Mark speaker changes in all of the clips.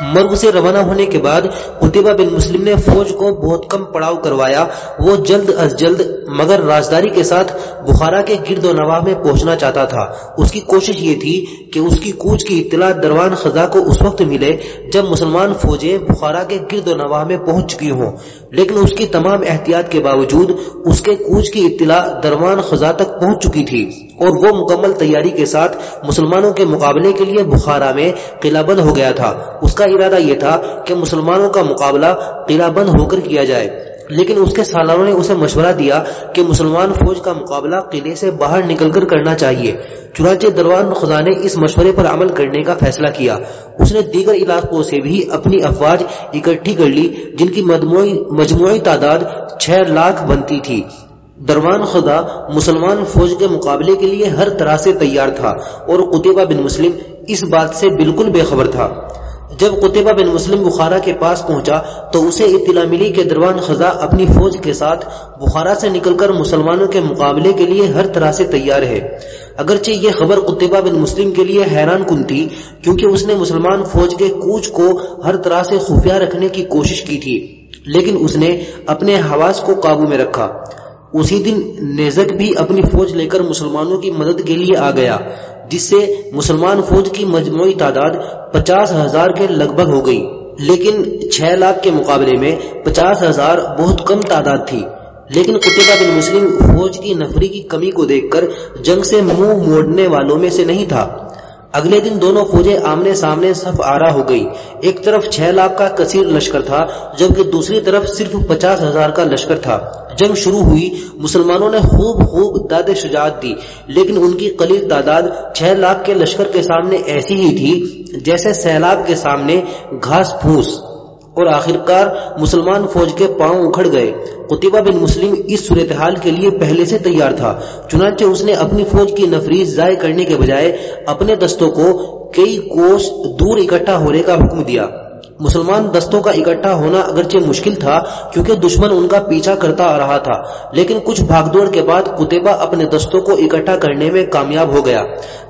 Speaker 1: مرگ سے روانہ ہونے کے بعد قطبہ بن مسلم نے فوج کو بہت کم پڑاؤ کروایا، وہ جلد از جلد مگر رازداری کے ساتھ بخارا کے گرد و نواح میں پہنچنا چاہتا تھا۔ اس کی کوشش یہ تھی کہ اس کی کوچ کی اطلاع دروان خزا کو اس وقت ملے جب مسلمان فوجیں بخارا کے گرد و نواح میں پہنچ چکی ہوں۔ لیکن اس کی تمام احتیاط کے باوجود اس کے کوچ کی اطلاع دروان خزا تک پہنچ چکی تھی اور وہ مکمل تیاری کے ساتھ مسلمانوں کے مقابلے کے لیے بخارا میں قلعہ بند ہو گیا تھا۔ اس کا ارادہ یہ تھا کہ مسلمانوں کا مقابلہ قلعہ بند ہو کر کیا جائے۔ لیکن اس کے سالاروں نے اسے مشورہ دیا کہ مسلمان فوج کا مقابلہ قلعے سے باہر نکل کر کرنا چاہیے۔ چنانچہ دروان خدا نے اس مشورے پر عمل کرنے کا فیصلہ کیا۔ اس نے دیگر علاقوں سے بھی اپنی افواج اکٹھی کر لی، جن کی مجموعی تعداد چھ لاکھ بنتی تھی۔ دروان خدا مسلمان فوج کے مقابلے کے لیے ہر طرح سے تیار تھا اور قطبہ بن مسلم اس بات سے بالکل بے خبر تھا۔ جب قطبہ بن مسلم بخارا کے پاس پہنچا تو اسے اطلاع ملی کہ دروان خزا اپنی فوج کے ساتھ بخارا سے نکل کر مسلمانوں کے مقابلے کے لیے ہر طرح سے تیار ہے۔ اگرچہ یہ خبر قطبہ بن مسلم کے لیے حیران کن تھی، کیونکہ اس نے مسلمان فوج کے کوچ کو ہر طرح سے خفیہ رکھنے کی کوشش کی تھی، لیکن اس نے اپنے حواس کو قابو میں رکھا۔ اسی دن نیزک بھی اپنی فوج لے کر مسلمانوں کی مدد کے لیے آ گیا۔ جس سے مسلمان فوج کی مجموعی تعداد پچاس ہزار کے لگ بھگ ہو گئی۔ لیکن چھ لاکھ کے مقابلے میں پچاس ہزار بہت کم تعداد تھی۔ لیکن قطبہ بن مسلم فوج کی نفری کی کمی کو دیکھ کر جنگ سے منہ موڑنے والوں میں سے نہیں تھا۔ اگلے دن دونوں فوجیں آمنے سامنے صف آرا ہو گئی۔ ایک طرف چھ لاکھ کا کثیر لشکر تھا، جبکہ دوسری طرف صرف پچاس ہزار کا لشکر تھا۔ جنگ شروع ہوئی، مسلمانوں نے خوب خوب داد شجاعت دی، لیکن ان کی قلیل تعداد چھ لاکھ کے لشکر کے سامنے ایسی ہی تھی جیسے سیلاب کے سامنے گھاس پھوس۔ اور آخرکار مسلمان فوج کے پاؤں اکھڑ گئے۔ قطبہ بن مسلم اس صورتحال کے لیے پہلے سے تیار تھا، چنانچہ اس نے اپنی فوج کی نفریز ضائع کرنے کے بجائے اپنے دستوں کو کئی کوس دور اکٹھا ہونے کا حکم دیا۔ مسلمان دستوں کا اکٹھا ہونا اگرچہ مشکل تھا، کیونکہ دشمن ان کا پیچھا کرتا آ رہا تھا، لیکن کچھ بھاگ دوڑ کے بعد کتبہ اپنے دستوں کو اکٹھا کرنے میں کامیاب ہو گیا۔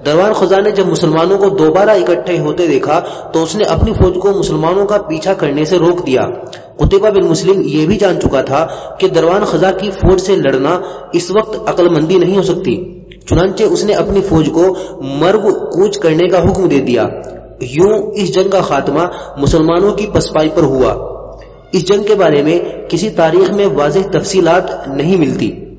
Speaker 1: دروان خزاں نے جب مسلمانوں کو دوبارہ اکٹھے ہوتے دیکھا، تو اس نے اپنی فوج کو مسلمانوں کا پیچھا کرنے سے روک دیا۔ قطبہ بن مسلم یہ بھی جان چکا تھا کہ دروان خزاں کی فوج سے لڑنا اس وقت عقل مندی نہیں ہو سکتی، چنانچہ اس نے اپنی فوج کو مرگ کوچ کرنے کا حکم دے دیا۔ یوں اس جنگ کا خاتمہ مسلمانوں کی پسپائی پر ہوا۔ اس جنگ کے بارے میں کسی تاریخ میں واضح تفصیلات نہیں ملتی۔